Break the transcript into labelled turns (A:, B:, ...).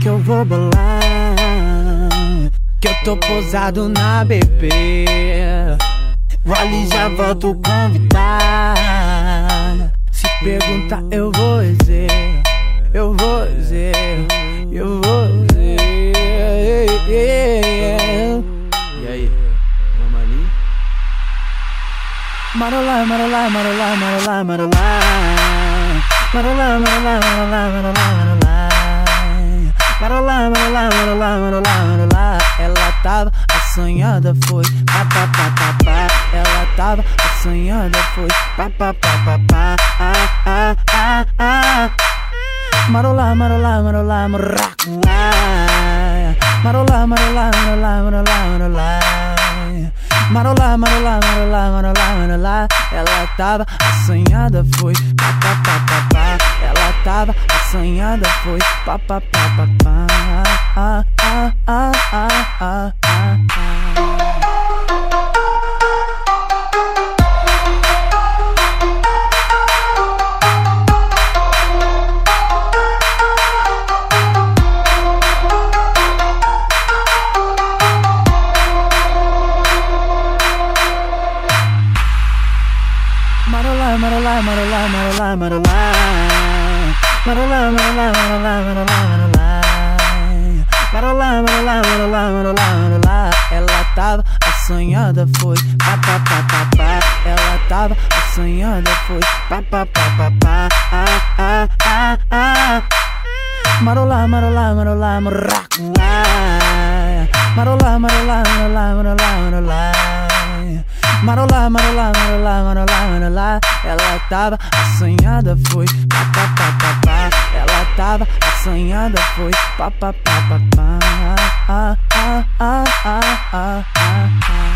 A: que eu vou bolar. Que eu tô posado na bebê. Vale já volto convidar. Se perguntar, eu vou dizer. Eu vou dizer. Eu vou dizer.
B: E aí, vamos ali?
A: Marolá, marolá, marolá, marolá, marolá. Marolá, marolá, marolá, marolá, marolá. Marolá, marolá, marolá, marolá, marolá. Ela tava assanhada, foi pá, pá, pá, pá, pá. Ela tava assanhada, foi pá, pá, pá, pá, pá. Ah, ah, ah, ah. Marolá, marolá, marolá, maracujá. Marolá, marolá, marolá, marolá, marolá. Marolá, marolá, marolá, marolá, marolá. Ela tava assanhada, foi pá, pá, pá, pá, pá. Tava assanhada, foi pá, pá, pá, pá, pá. Ah, ah, ah, ah, ah, ah, ah. Ela tava assanhada, foi pá, pá, pá, pá, pá. Ela tava assanhada, foi pá, pá, pá, pá, pá. Ah, ah, ah, ah. Marolá, marolá, marolá, maracujá. Marolá, marolá, marolá, marolá, marolá. Marolá, marolá, marolá, marolá, marolá. Ela tava assanhada, foi pá, pá, pá, pá, pá. Tava assanhada, foi pá, pá, pá, pá, pá. Ah, ah, ah, ah, ah, ah, ah.